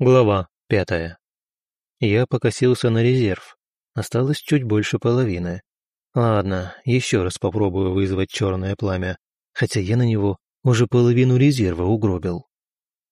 Глава пятая. Я покосился на резерв. Осталось чуть больше половины. Ладно, еще раз попробую вызвать черное пламя, хотя я на него уже половину резерва угробил.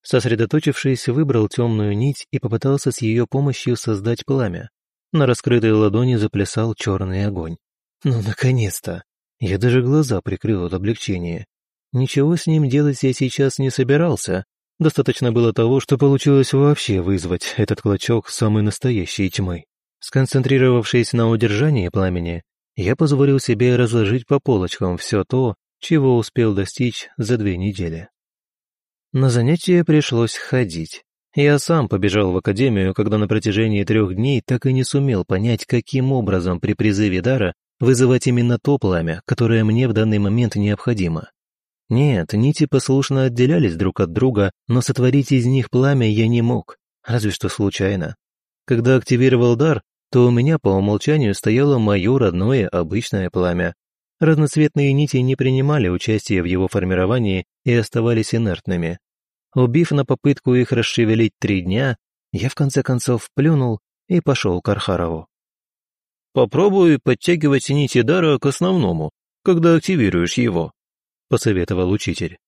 Сосредоточившись, выбрал темную нить и попытался с ее помощью создать пламя. На раскрытой ладони заплясал черный огонь. Ну, наконец-то! Я даже глаза прикрыл от облегчения. Ничего с ним делать я сейчас не собирался, Достаточно было того, что получилось вообще вызвать этот клочок самой настоящей тьмы. Сконцентрировавшись на удержании пламени, я позволил себе разложить по полочкам все то, чего успел достичь за две недели. На занятия пришлось ходить. Я сам побежал в академию, когда на протяжении трех дней так и не сумел понять, каким образом при призыве дара вызывать именно то пламя, которое мне в данный момент необходимо. Нет, нити послушно отделялись друг от друга, но сотворить из них пламя я не мог, разве что случайно. Когда активировал дар, то у меня по умолчанию стояло мое родное обычное пламя. Разноцветные нити не принимали участия в его формировании и оставались инертными. Убив на попытку их расшевелить три дня, я в конце концов плюнул и пошел к Архарову. «Попробуй подтягивать нити дара к основному, когда активируешь его», — посоветовал учитель.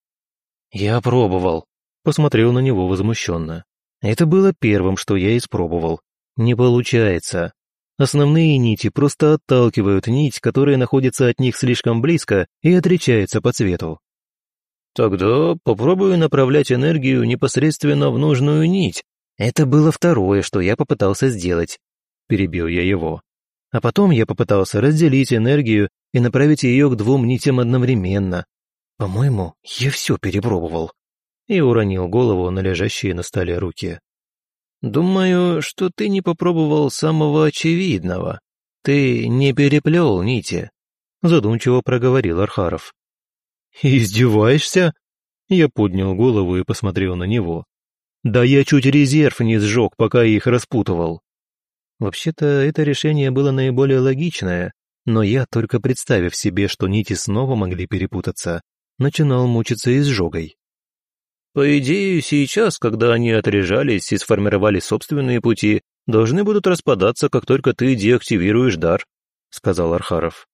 «Я пробовал», — посмотрел на него возмущенно. «Это было первым, что я испробовал. Не получается. Основные нити просто отталкивают нить, которая находится от них слишком близко и отличается по цвету». «Тогда попробую направлять энергию непосредственно в нужную нить». «Это было второе, что я попытался сделать», — перебил я его. А потом я попытался разделить энергию и направить ее к двум нитям одновременно, «По-моему, я все перепробовал», и уронил голову на лежащие на столе руки. «Думаю, что ты не попробовал самого очевидного. Ты не переплел нити», — задумчиво проговорил Архаров. «Издеваешься?» Я поднял голову и посмотрел на него. «Да я чуть резерв не сжег, пока их распутывал». Вообще-то это решение было наиболее логичное, но я, только представив себе, что нити снова могли перепутаться, начинал мучиться изжогой. По идее, сейчас, когда они отрежались и сформировали собственные пути, должны будут распадаться, как только ты деактивируешь дар, сказал Архаров.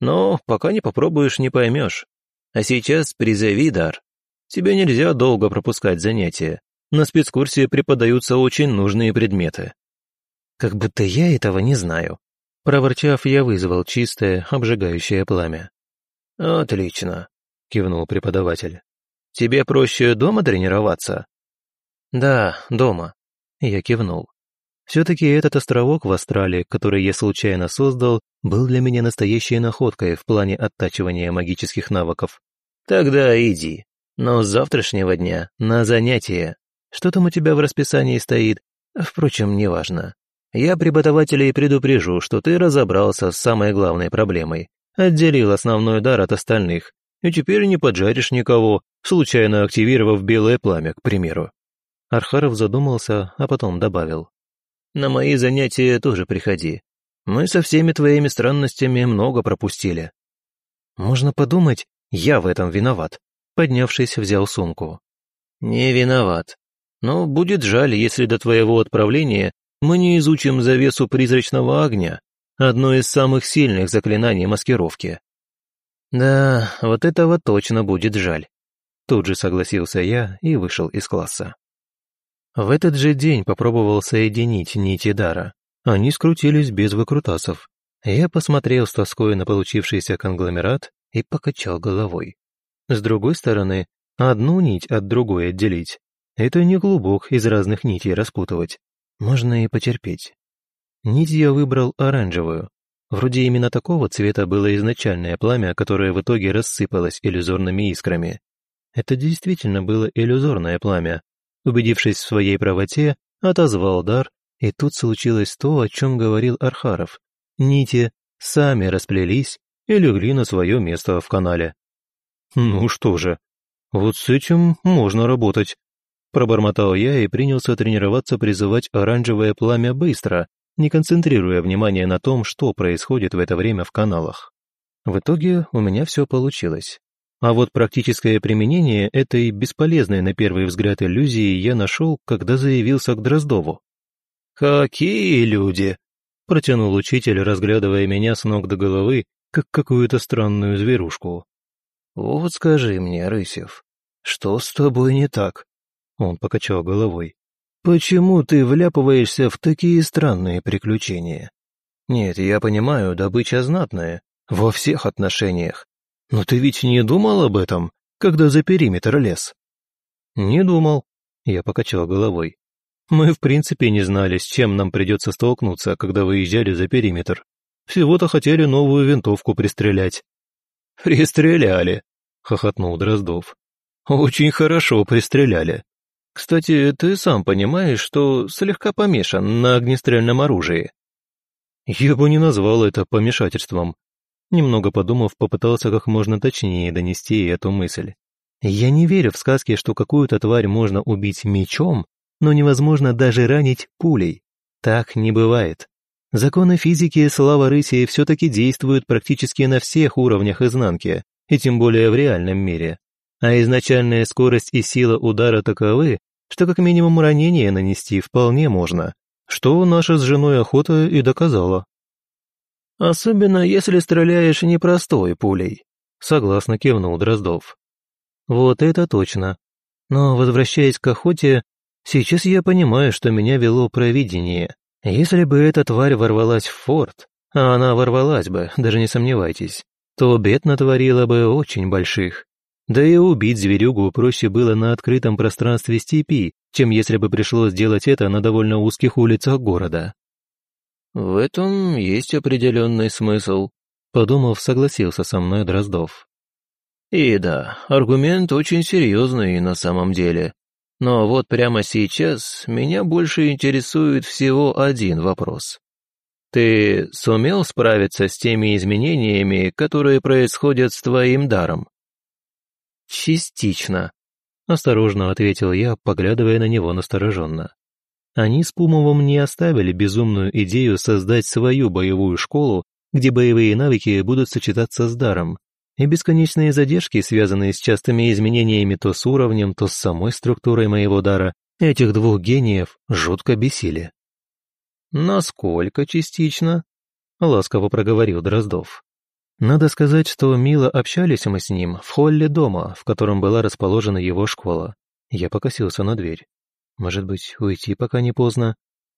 Но пока не попробуешь, не поймешь. А сейчас призови дар. Тебе нельзя долго пропускать занятия. На спецкурсе преподаются очень нужные предметы. Как будто я этого не знаю. Проворчав, я вызвал чистое, обжигающее пламя. Отлично кивнул преподаватель. «Тебе проще дома тренироваться?» «Да, дома», — я кивнул. Все-таки этот островок в Австралии, который я случайно создал, был для меня настоящей находкой в плане оттачивания магических навыков. «Тогда иди. Но с завтрашнего дня на занятия. Что там у тебя в расписании стоит? Впрочем, неважно. Я преподавателей предупрежу, что ты разобрался с самой главной проблемой. Отделил основной дар от остальных и теперь не поджаришь никого, случайно активировав белое пламя, к примеру». Архаров задумался, а потом добавил. «На мои занятия тоже приходи. Мы со всеми твоими странностями много пропустили». «Можно подумать, я в этом виноват», поднявшись, взял сумку. «Не виноват. Но будет жаль, если до твоего отправления мы не изучим завесу призрачного огня, одно из самых сильных заклинаний маскировки. «Да, вот этого точно будет жаль», — тут же согласился я и вышел из класса. В этот же день попробовал соединить нити дара. Они скрутились без выкрутасов. Я посмотрел с тоской на получившийся конгломерат и покачал головой. С другой стороны, одну нить от другой отделить — это не клубок из разных нитей распутывать. Можно и потерпеть. Нить я выбрал оранжевую, Вроде именно такого цвета было изначальное пламя, которое в итоге рассыпалось иллюзорными искрами. Это действительно было иллюзорное пламя. Убедившись в своей правоте, отозвал дар, и тут случилось то, о чем говорил Архаров. Нити сами расплелись и легли на свое место в канале. «Ну что же, вот с этим можно работать», Пробормотал я и принялся тренироваться призывать оранжевое пламя быстро, не концентрируя внимание на том, что происходит в это время в каналах. В итоге у меня все получилось. А вот практическое применение этой бесполезной на первый взгляд иллюзии я нашел, когда заявился к Дроздову. «Какие люди!» – протянул учитель, разглядывая меня с ног до головы, как какую-то странную зверушку. «Вот скажи мне, Рысев, что с тобой не так?» Он покачал головой. «Почему ты вляпываешься в такие странные приключения? Нет, я понимаю, добыча знатная, во всех отношениях. Но ты ведь не думал об этом, когда за периметр лез?» «Не думал», — я покачал головой. «Мы в принципе не знали, с чем нам придется столкнуться, когда выезжали за периметр. Всего-то хотели новую винтовку пристрелять». «Пристреляли», — хохотнул Дроздов. «Очень хорошо пристреляли. Кстати, ты сам понимаешь, что слегка помешан на огнестрельном оружии». Я бы не назвал это помешательством. Немного подумав, попытался как можно точнее донести эту мысль. Я не верю в сказки, что какую-то тварь можно убить мечом, но невозможно даже ранить пулей. Так не бывает. Законы физики слава рыси все-таки действуют практически на всех уровнях изнанки, и тем более в реальном мире а изначальная скорость и сила удара таковы, что как минимум ранение нанести вполне можно, что наша с женой охота и доказала. Особенно если стреляешь непростой пулей, согласно кивнул Дроздов. Вот это точно. Но возвращаясь к охоте, сейчас я понимаю, что меня вело провидение. Если бы эта тварь ворвалась в форт, а она ворвалась бы, даже не сомневайтесь, то бед натворила бы очень больших. Да и убить зверюгу проще было на открытом пространстве степи, чем если бы пришлось делать это на довольно узких улицах города. «В этом есть определенный смысл», — подумав, согласился со мной Дроздов. «И да, аргумент очень серьезный на самом деле. Но вот прямо сейчас меня больше интересует всего один вопрос. Ты сумел справиться с теми изменениями, которые происходят с твоим даром?» «Частично», — осторожно ответил я, поглядывая на него настороженно. Они с Пумовым не оставили безумную идею создать свою боевую школу, где боевые навыки будут сочетаться с даром, и бесконечные задержки, связанные с частыми изменениями то с уровнем, то с самой структурой моего дара, этих двух гениев жутко бесили. «Насколько частично?» — ласково проговорил Дроздов. Надо сказать, что мило общались мы с ним в холле дома, в котором была расположена его школа. Я покосился на дверь. Может быть, уйти пока не поздно?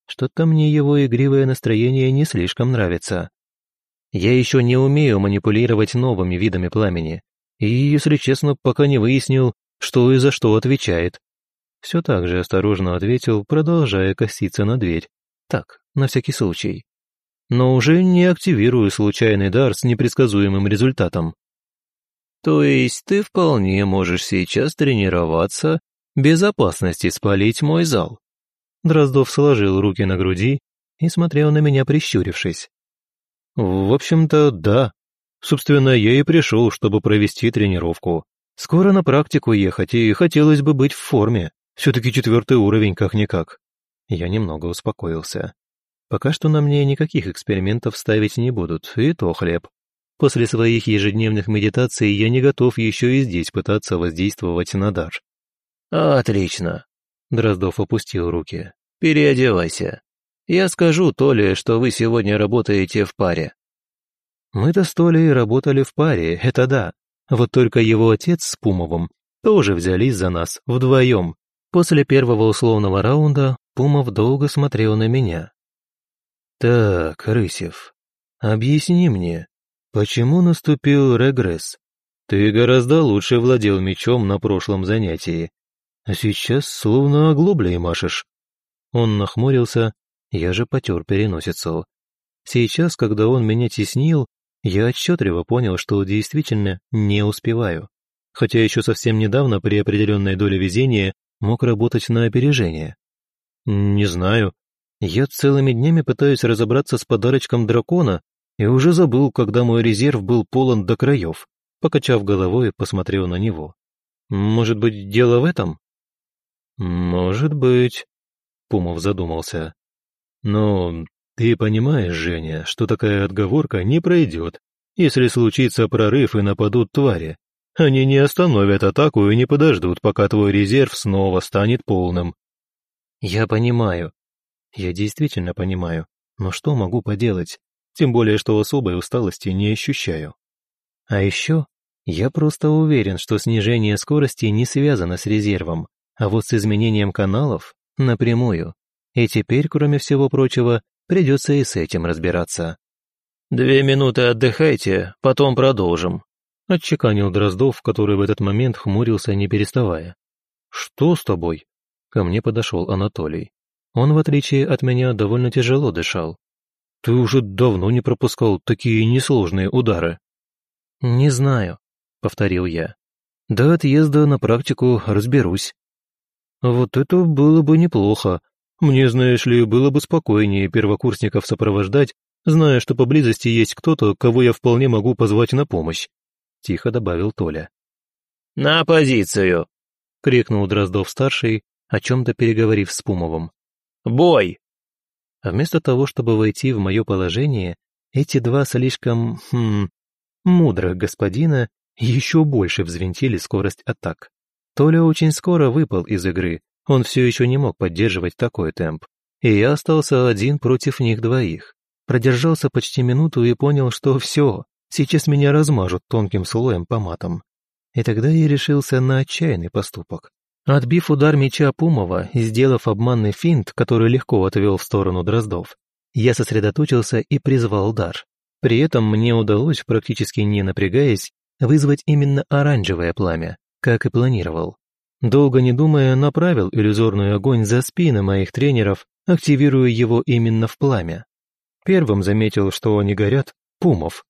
Что-то мне его игривое настроение не слишком нравится. Я еще не умею манипулировать новыми видами пламени. И, если честно, пока не выяснил, что и за что отвечает. Все так же осторожно ответил, продолжая коситься на дверь. Так, на всякий случай но уже не активирую случайный дар с непредсказуемым результатом. То есть ты вполне можешь сейчас тренироваться без опасности спалить мой зал. Дроздов сложил руки на груди и смотрел на меня прищурившись. В общем-то, да. Собственно, я и пришел, чтобы провести тренировку. Скоро на практику ехать, и хотелось бы быть в форме. Все-таки четвертый уровень как-никак. Я немного успокоился. Пока что на мне никаких экспериментов ставить не будут, и то хлеб. После своих ежедневных медитаций я не готов еще и здесь пытаться воздействовать на дар. «Отлично!» — Дроздов опустил руки. «Переодевайся. Я скажу Толе, что вы сегодня работаете в паре». Мы-то с Толей работали в паре, это да. Вот только его отец с Пумовым тоже взялись за нас вдвоем. После первого условного раунда Пумов долго смотрел на меня, «Так, Рысев, объясни мне, почему наступил регресс? Ты гораздо лучше владел мечом на прошлом занятии, а сейчас словно оглоблей машешь». Он нахмурился, я же потер переносицу. Сейчас, когда он меня теснил, я отчетливо понял, что действительно не успеваю. Хотя еще совсем недавно при определенной доле везения мог работать на опережение. Не знаю, я целыми днями пытаюсь разобраться с подарочком дракона и уже забыл, когда мой резерв был полон до краев. Покачав головой, посмотрел на него. Может быть, дело в этом? Может быть, Пумов задумался. Но ты понимаешь, Женя, что такая отговорка не пройдет, если случится прорыв и нападут твари. Они не остановят атаку и не подождут, пока твой резерв снова станет полным». «Я понимаю. Я действительно понимаю. Но что могу поделать? Тем более, что особой усталости не ощущаю. А еще я просто уверен, что снижение скорости не связано с резервом, а вот с изменением каналов — напрямую. И теперь, кроме всего прочего, придется и с этим разбираться. «Две минуты отдыхайте, потом продолжим», — отчеканил Дроздов, который в этот момент хмурился, не переставая. «Что с тобой?» — ко мне подошел Анатолий. Он, в отличие от меня, довольно тяжело дышал. «Ты уже давно не пропускал такие несложные удары». «Не знаю», — повторил я. «До отъезда на практику разберусь». «Вот это было бы неплохо. Мне, знаешь ли, было бы спокойнее первокурсников сопровождать, зная, что поблизости есть кто-то, кого я вполне могу позвать на помощь», — тихо добавил Толя. «На позицию!» — крикнул Дроздов-старший, о чем-то переговорив с Пумовым. Бой!» А вместо того, чтобы войти в мое положение, эти два слишком, хм, мудрых господина еще больше взвинтили скорость атак. Толя очень скоро выпал из игры, он все еще не мог поддерживать такой темп. И я остался один против них двоих. Продержался почти минуту и понял, что все, сейчас меня размажут тонким слоем по матам. И тогда я решился на отчаянный поступок. Отбив удар меча Пумова и сделав обманный финт, который легко отвел в сторону Дроздов, я сосредоточился и призвал дар. При этом мне удалось, практически не напрягаясь, вызвать именно оранжевое пламя, как и планировал. Долго не думая, направил иллюзорный огонь за спины моих тренеров, активируя его именно в пламя. Первым заметил, что они горят, Пумов.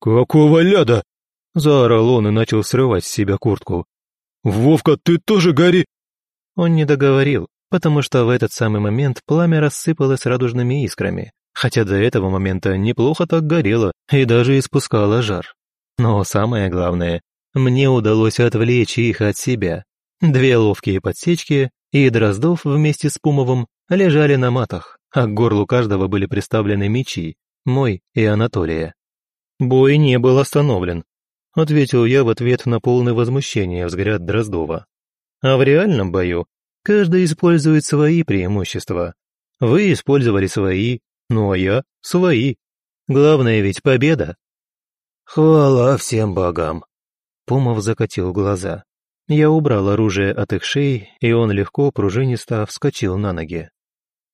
«Какого ляда?» – заорал он и начал срывать с себя куртку. «Вовка, ты тоже гори!» Он не договорил, потому что в этот самый момент пламя рассыпалось радужными искрами, хотя до этого момента неплохо так горело и даже испускало жар. Но самое главное, мне удалось отвлечь их от себя. Две ловкие подсечки, и Дроздов вместе с Пумовым лежали на матах, а к горлу каждого были приставлены мечи, мой и Анатолия. Бой не был остановлен, — ответил я в ответ на полное возмущение взгляд Дроздова. «А в реальном бою каждый использует свои преимущества. Вы использовали свои, ну а я — свои. Главное ведь победа». «Хвала всем богам!» Пумов закатил глаза. Я убрал оружие от их шеи, и он легко, пружинисто вскочил на ноги.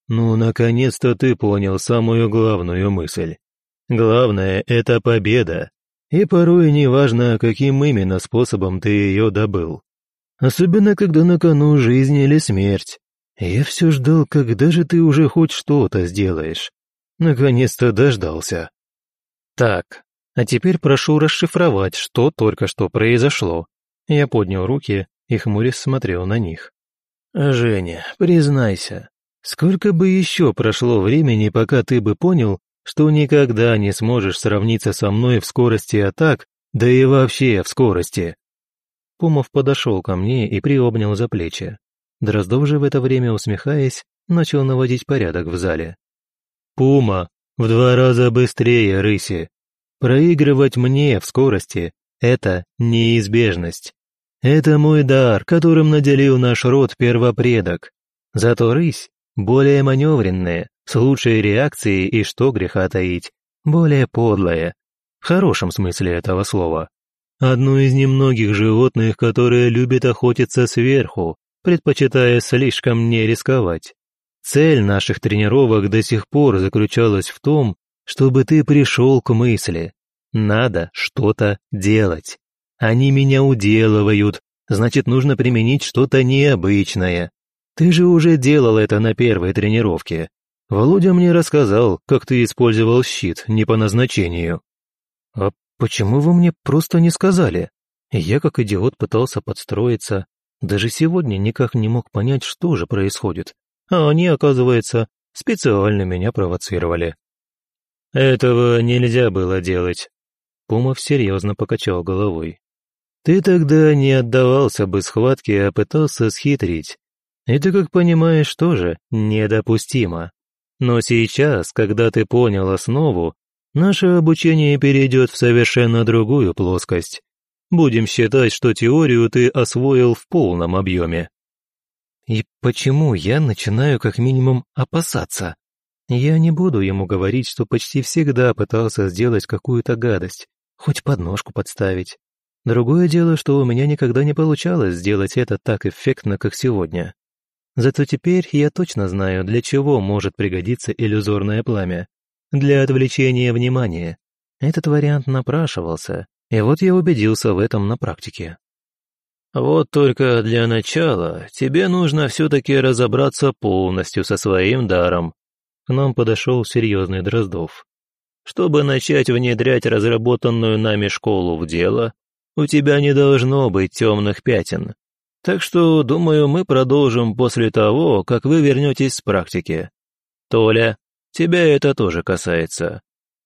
«Ну, наконец-то ты понял самую главную мысль. Главное — это победа, и порой неважно, каким именно способом ты ее добыл. Особенно, когда на кону жизнь или смерть. Я все ждал, когда же ты уже хоть что-то сделаешь. Наконец-то дождался. Так, а теперь прошу расшифровать, что только что произошло. Я поднял руки и хмурясь смотрел на них. «Женя, признайся, сколько бы еще прошло времени, пока ты бы понял, что никогда не сможешь сравниться со мной в скорости атак, да и вообще в скорости». Пумов подошел ко мне и приобнял за плечи. Дроздов же в это время, усмехаясь, начал наводить порядок в зале. «Пума, в два раза быстрее рыси. Проигрывать мне в скорости — это неизбежность. Это мой дар, которым наделил наш род первопредок. Зато рысь более маневренная, с лучшей реакцией и, что греха таить, более подлая, в хорошем смысле этого слова. Одно из немногих животных, которое любит охотиться сверху, предпочитая слишком не рисковать. Цель наших тренировок до сих пор заключалась в том, чтобы ты пришел к мысли. Надо что-то делать. Они меня уделывают, значит, нужно применить что-то необычное. Ты же уже делал это на первой тренировке. Володя мне рассказал, как ты использовал щит не по назначению». «А почему вы мне просто не сказали?» Я как идиот пытался подстроиться. Даже сегодня никак не мог понять, что же происходит. А они, оказывается, специально меня провоцировали. «Этого нельзя было делать», — Пумов серьезно покачал головой. «Ты тогда не отдавался бы схватке, а пытался схитрить. Это, как понимаешь, тоже недопустимо. Но сейчас, когда ты понял основу, наше обучение перейдет в совершенно другую плоскость. Будем считать, что теорию ты освоил в полном объеме. И почему я начинаю как минимум опасаться? Я не буду ему говорить, что почти всегда пытался сделать какую-то гадость, хоть подножку подставить. Другое дело, что у меня никогда не получалось сделать это так эффектно, как сегодня. Зато теперь я точно знаю, для чего может пригодиться иллюзорное пламя. Для отвлечения внимания. Этот вариант напрашивался, и вот я убедился в этом на практике. Вот только для начала тебе нужно все-таки разобраться полностью со своим даром. К нам подошел серьезный Дроздов. Чтобы начать внедрять разработанную нами школу в дело, у тебя не должно быть темных пятен. Так что, думаю, мы продолжим после того, как вы вернетесь с практики. Толя, тебя это тоже касается.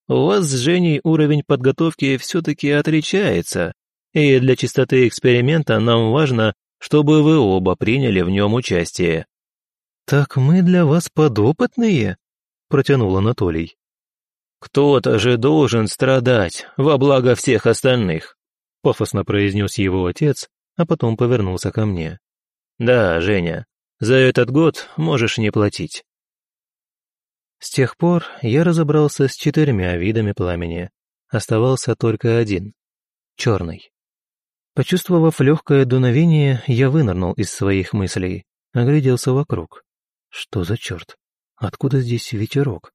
У вас с Женей уровень подготовки все-таки отличается, и для чистоты эксперимента нам важно, чтобы вы оба приняли в нем участие». «Так мы для вас подопытные?» – протянул Анатолий. «Кто-то же должен страдать во благо всех остальных», — пафосно произнес его отец, а потом повернулся ко мне. «Да, Женя, за этот год можешь не платить». С тех пор я разобрался с четырьмя видами пламени. Оставался только один — черный. Почувствовав легкое дуновение, я вынырнул из своих мыслей, огляделся вокруг. Что за черт? Откуда здесь ветерок?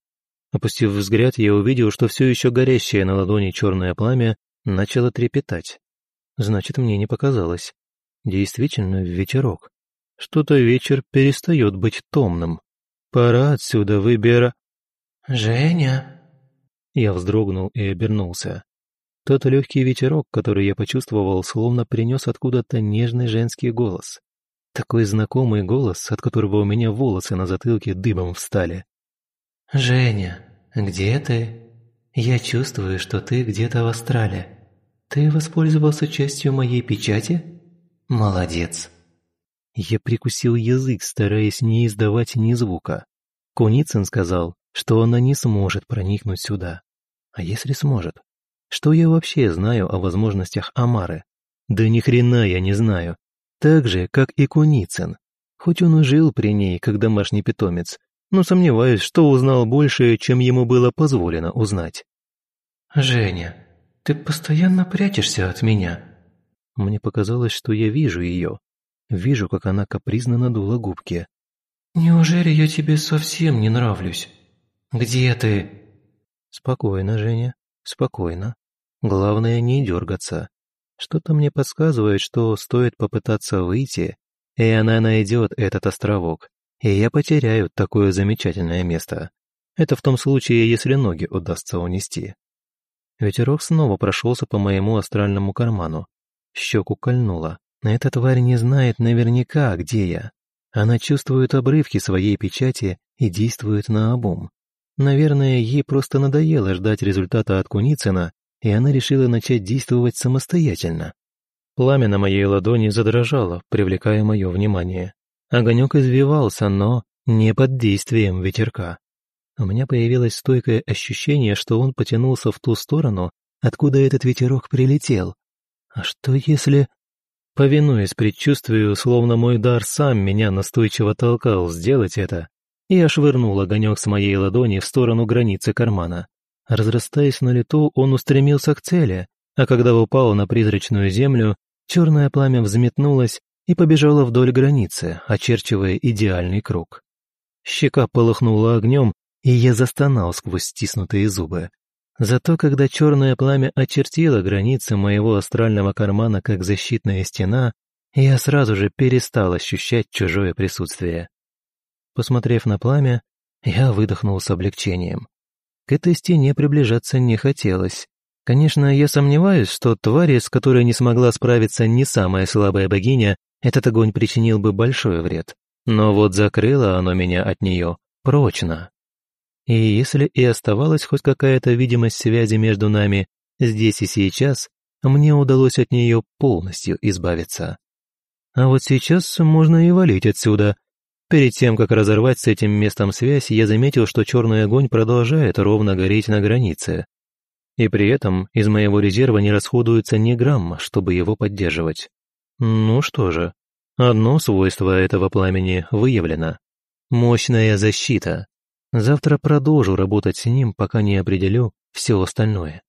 Опустив взгляд, я увидел, что все еще горящее на ладони черное пламя начало трепетать. Значит, мне не показалось. Действительно, ветерок. Что-то вечер перестает быть томным. Пора отсюда выбира... «Женя!» Я вздрогнул и обернулся. Тот легкий ветерок, который я почувствовал, словно принес откуда-то нежный женский голос. Такой знакомый голос, от которого у меня волосы на затылке дыбом встали. «Женя, где ты? Я чувствую, что ты где-то в астрале. Ты воспользовался частью моей печати? Молодец!» Я прикусил язык, стараясь не издавать ни звука. Куницын сказал, что она не сможет проникнуть сюда. А если сможет? Что я вообще знаю о возможностях Амары? Да ни хрена я не знаю. Так же, как и Куницын. Хоть он и жил при ней, как домашний питомец, но сомневаюсь, что узнал больше, чем ему было позволено узнать. «Женя, ты постоянно прячешься от меня». Мне показалось, что я вижу ее. Вижу, как она капризно надула губки. «Неужели я тебе совсем не нравлюсь? Где ты?» «Спокойно, Женя, спокойно. Главное, не дергаться. Что-то мне подсказывает, что стоит попытаться выйти, и она найдет этот островок и я потеряю такое замечательное место. Это в том случае, если ноги удастся унести. Ветерок снова прошелся по моему астральному карману. Щеку кольнуло. Эта тварь не знает наверняка, где я. Она чувствует обрывки своей печати и действует наобум. Наверное, ей просто надоело ждать результата от Куницына, и она решила начать действовать самостоятельно. Пламя на моей ладони задрожало, привлекая мое внимание. Огонек извивался, но не под действием ветерка. У меня появилось стойкое ощущение, что он потянулся в ту сторону, откуда этот ветерок прилетел. А что если... Повинуясь предчувствию, словно мой дар сам меня настойчиво толкал сделать это, я швырнул огонек с моей ладони в сторону границы кармана. Разрастаясь на лету, он устремился к цели, а когда упал на призрачную землю, черное пламя взметнулось и побежала вдоль границы, очерчивая идеальный круг. Щека полыхнула огнем, и я застонал сквозь стиснутые зубы. Зато когда черное пламя очертило границы моего астрального кармана как защитная стена, я сразу же перестал ощущать чужое присутствие. Посмотрев на пламя, я выдохнул с облегчением. К этой стене приближаться не хотелось. Конечно, я сомневаюсь, что твари, с которой не смогла справиться ни самая слабая богиня, этот огонь причинил бы большой вред. Но вот закрыло оно меня от нее прочно. И если и оставалась хоть какая-то видимость связи между нами здесь и сейчас, мне удалось от нее полностью избавиться. А вот сейчас можно и валить отсюда. Перед тем, как разорвать с этим местом связь, я заметил, что черный огонь продолжает ровно гореть на границе. И при этом из моего резерва не расходуется ни грамма, чтобы его поддерживать. Ну что же, одно свойство этого пламени выявлено. Мощная защита. Завтра продолжу работать с ним, пока не определю все остальное.